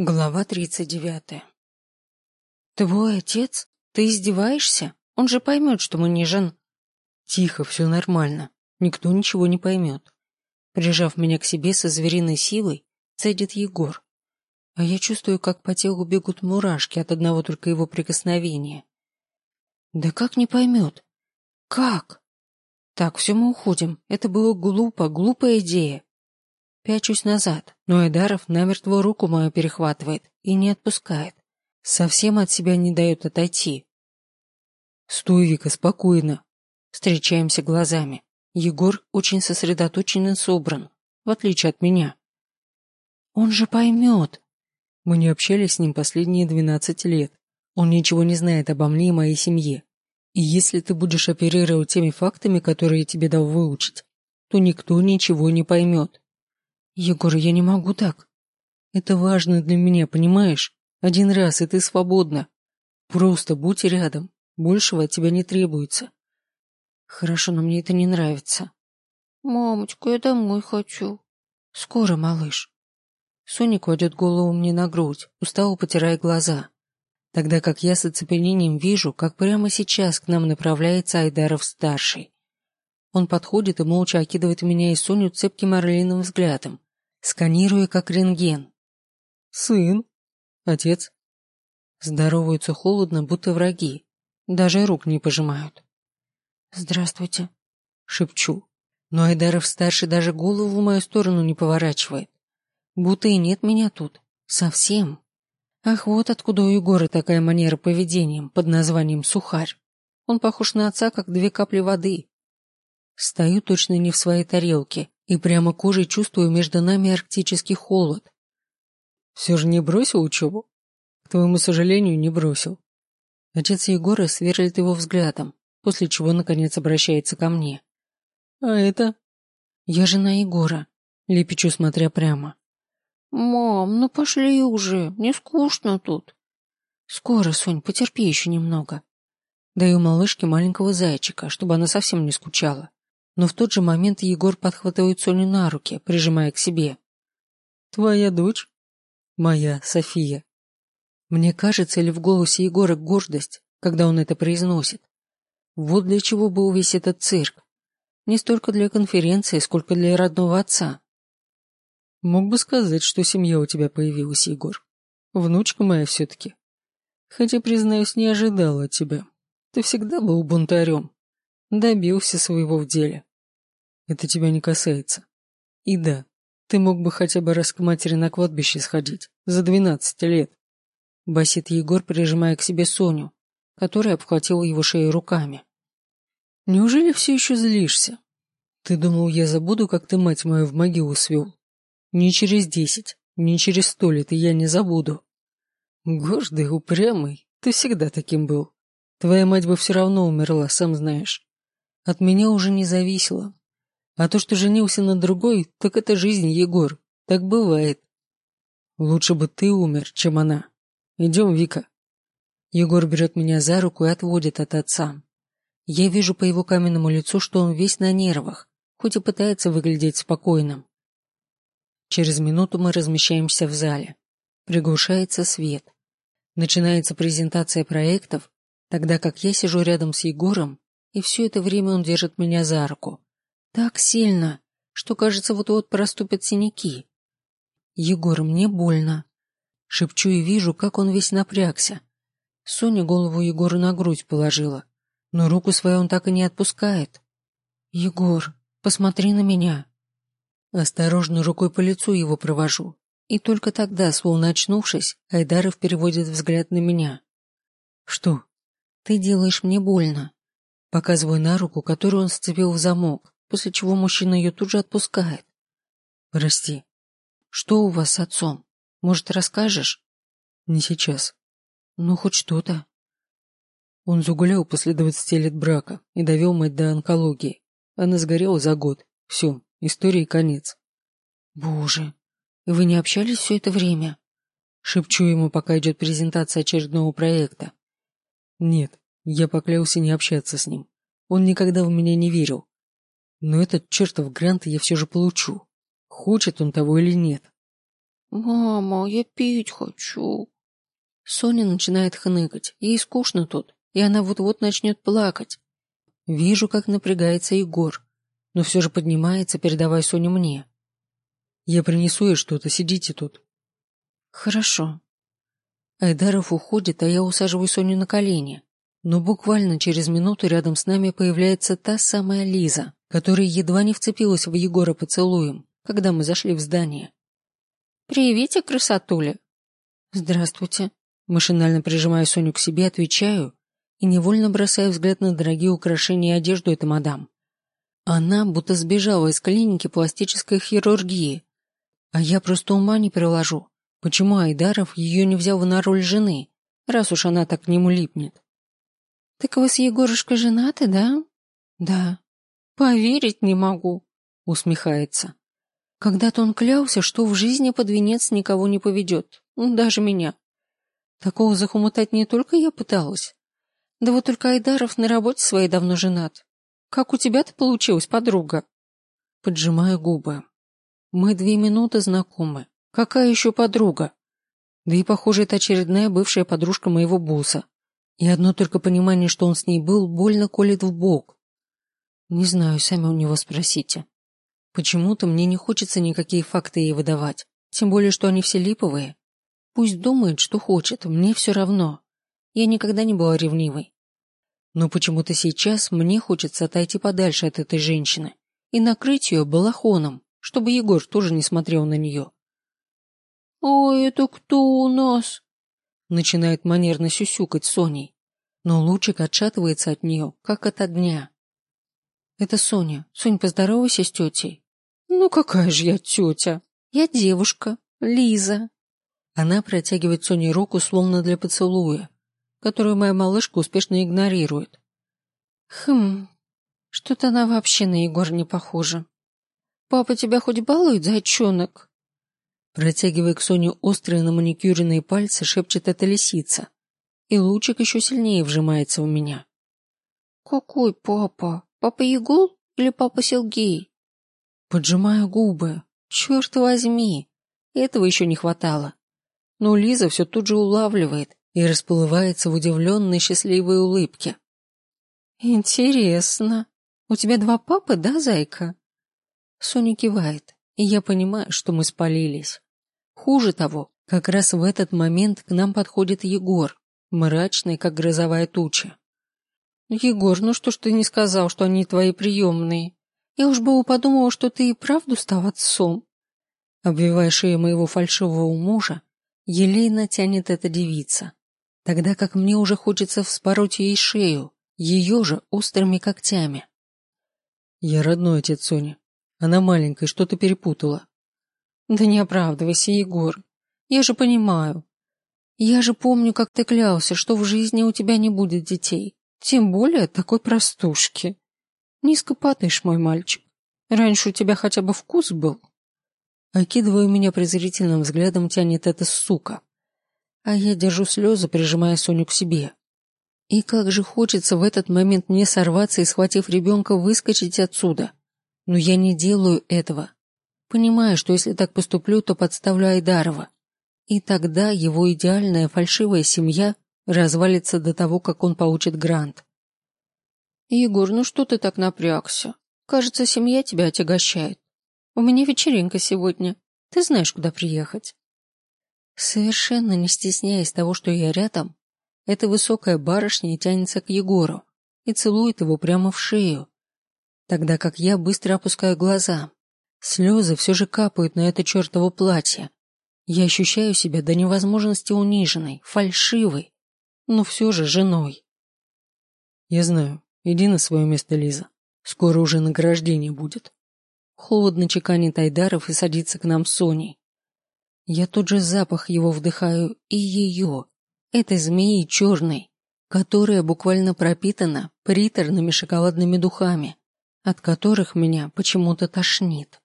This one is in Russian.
Глава тридцать девятая. Твой отец? Ты издеваешься? Он же поймет, что мы не жен... Тихо, все нормально. Никто ничего не поймет. Прижав меня к себе со звериной силой, цедит Егор. А я чувствую, как по телу бегут мурашки от одного только его прикосновения. Да как не поймет? Как? Так, все мы уходим. Это было глупо, глупая идея. Пячусь назад, но Эдаров намертво руку мою перехватывает и не отпускает. Совсем от себя не дает отойти. Стой, Вика, спокойно. Встречаемся глазами. Егор очень сосредоточен и собран, в отличие от меня. Он же поймет. Мы не общались с ним последние двенадцать лет. Он ничего не знает обо мне и моей семье. И если ты будешь оперировать теми фактами, которые я тебе дал выучить, то никто ничего не поймет. Егор, я не могу так. Это важно для меня, понимаешь? Один раз, и ты свободна. Просто будь рядом. Большего от тебя не требуется. Хорошо, но мне это не нравится. Мамочка, я домой хочу. Скоро, малыш. Соня кладет голову мне на грудь, устало потирая глаза. Тогда как я с оцепенением вижу, как прямо сейчас к нам направляется Айдаров-старший. Он подходит и молча окидывает меня и Соню цепким орлиным взглядом, сканируя как рентген. «Сын? Отец?» Здороваются холодно, будто враги. Даже рук не пожимают. «Здравствуйте», — шепчу. Но Айдаров-старший даже голову в мою сторону не поворачивает. Будто и нет меня тут. Совсем. Ах, вот откуда у Егора такая манера поведения под названием «сухарь». Он похож на отца, как две капли воды. Стою точно не в своей тарелке и прямо кожей чувствую между нами арктический холод. Все же не бросил учебу? К твоему сожалению, не бросил. Отец Егора сверлит его взглядом, после чего, наконец, обращается ко мне. А это? Я жена Егора, лепечу, смотря прямо. Мам, ну пошли уже, не скучно тут. Скоро, Сонь, потерпи еще немного. Даю малышке маленького зайчика, чтобы она совсем не скучала но в тот же момент Егор подхватывает Соню на руки, прижимая к себе. «Твоя дочь?» «Моя, София». Мне кажется, ли в голосе Егора гордость, когда он это произносит. Вот для чего был весь этот цирк. Не столько для конференции, сколько для родного отца. Мог бы сказать, что семья у тебя появилась, Егор. Внучка моя все-таки. Хотя, признаюсь, не ожидала тебя. Ты всегда был бунтарем. Добился своего в деле. Это тебя не касается. И да, ты мог бы хотя бы раз к матери на кладбище сходить. За двенадцать лет. Басит Егор, прижимая к себе Соню, которая обхватила его шею руками. Неужели все еще злишься? Ты думал, я забуду, как ты мать мою в могилу свел? Не через десять, не через сто лет, я не забуду. Гордый, упрямый, ты всегда таким был. Твоя мать бы все равно умерла, сам знаешь. От меня уже не зависело, а то, что женился на другой, так это жизнь, Егор. Так бывает. Лучше бы ты умер, чем она. Идем, Вика. Егор берет меня за руку и отводит от отца. Я вижу по его каменному лицу, что он весь на нервах, хоть и пытается выглядеть спокойным. Через минуту мы размещаемся в зале. Приглушается свет. Начинается презентация проектов, тогда как я сижу рядом с Егором, и все это время он держит меня за руку. Так сильно, что, кажется, вот-вот проступят синяки. Егор, мне больно. Шепчу и вижу, как он весь напрягся. Соня голову Егору на грудь положила, но руку свою он так и не отпускает. Егор, посмотри на меня. Осторожно рукой по лицу его провожу. И только тогда, словно очнувшись, Айдаров переводит взгляд на меня. Что? Ты делаешь мне больно. Показываю на руку, которую он сцепил в замок после чего мужчина ее тут же отпускает. Прости. Что у вас с отцом? Может, расскажешь? Не сейчас. Ну, хоть что-то. Он загулял после двадцати лет брака и довел мать до онкологии. Она сгорела за год. Все, истории конец. Боже, вы не общались все это время? Шепчу ему, пока идет презентация очередного проекта. Нет, я поклялся не общаться с ним. Он никогда в меня не верил. Но этот чертов грант я все же получу. Хочет он того или нет. «Мама, я пить хочу». Соня начинает хныкать. Ей скучно тут, и она вот-вот начнет плакать. Вижу, как напрягается Егор, но все же поднимается, передавая Соню мне. «Я принесу ей что-то, сидите тут». «Хорошо». Айдаров уходит, а я усаживаю Соню на колени. Но буквально через минуту рядом с нами появляется та самая Лиза, которая едва не вцепилась в Егора поцелуем, когда мы зашли в здание. «Приветик, красотуля!» «Здравствуйте!» Машинально прижимая Соню к себе, отвечаю и невольно бросаю взгляд на дорогие украшения и одежду этой мадам. Она будто сбежала из клиники пластической хирургии, а я просто ума не приложу, почему Айдаров ее не взял на роль жены, раз уж она так к нему липнет. «Так вы с Егорушкой женаты, да?» «Да». «Поверить не могу», — усмехается. Когда-то он клялся, что в жизни под венец никого не поведет, даже меня. Такого захомутать не только я пыталась. Да вот только Айдаров на работе своей давно женат. Как у тебя-то получилось, подруга? Поджимаю губы. Мы две минуты знакомы. Какая еще подруга? Да и, похоже, это очередная бывшая подружка моего босса. И одно только понимание, что он с ней был, больно колет в бок. Не знаю, сами у него спросите. Почему-то мне не хочется никакие факты ей выдавать, тем более, что они все липовые. Пусть думает, что хочет, мне все равно. Я никогда не была ревнивой. Но почему-то сейчас мне хочется отойти подальше от этой женщины и накрыть ее балахоном, чтобы Егор тоже не смотрел на нее. «Ой, это кто у нас?» Начинает манерно сюсюкать Соней, но лучик отшатывается от нее, как от огня. «Это Соня. Сонь, поздоровайся с тетей». «Ну какая же я тетя? Я девушка, Лиза». Она протягивает Соне руку, словно для поцелуя, которую моя малышка успешно игнорирует. «Хм, что-то она вообще на Егор не похожа. Папа тебя хоть балует, зайчонок?» Протягивая к Соне острые на маникюренные пальцы, шепчет эта лисица. И лучик еще сильнее вжимается в меня. «Какой папа? Папа Егор или папа Сергей?» Поджимаю губы. Черт возьми, этого еще не хватало. Но Лиза все тут же улавливает и расплывается в удивленной счастливой улыбке. «Интересно. У тебя два папы, да, зайка?» Соня кивает, и я понимаю, что мы спалились. Хуже того, как раз в этот момент к нам подходит Егор, мрачный, как грозовая туча. «Егор, ну что ж ты не сказал, что они твои приемные?» Я уж было подумала, что ты и правду стал отцом. Обвивая шею моего фальшивого мужа, елейно тянет эта девица, тогда как мне уже хочется вспороть ей шею, ее же острыми когтями. Я родной отец Сони. Она маленькая, что-то перепутала. Да не оправдывайся, Егор. Я же понимаю. Я же помню, как ты клялся, что в жизни у тебя не будет детей. Тем более такой простушки. Низко падаешь, мой мальчик. Раньше у тебя хотя бы вкус был. Окидывая меня презрительным взглядом, тянет эта сука. А я держу слезы, прижимая Соню к себе. И как же хочется в этот момент мне сорваться и, схватив ребенка, выскочить отсюда. Но я не делаю этого. Понимаю, что если так поступлю, то подставлю Айдарова. И тогда его идеальная фальшивая семья развалится до того, как он получит грант. «Егор, ну что ты так напрягся? Кажется, семья тебя отягощает. У меня вечеринка сегодня. Ты знаешь, куда приехать». Совершенно не стесняясь того, что я рядом, эта высокая барышня тянется к Егору и целует его прямо в шею, тогда как я быстро опускаю глаза. Слезы все же капают на это чертово платье. Я ощущаю себя до невозможности униженной, фальшивой, но все же женой. Я знаю, Иди на свое место, Лиза. Скоро уже награждение будет. Холодно чеканит Айдаров и садится к нам с Соней. Я тут же запах его вдыхаю и ее, этой змеи черной, которая буквально пропитана приторными шоколадными духами, от которых меня почему-то тошнит.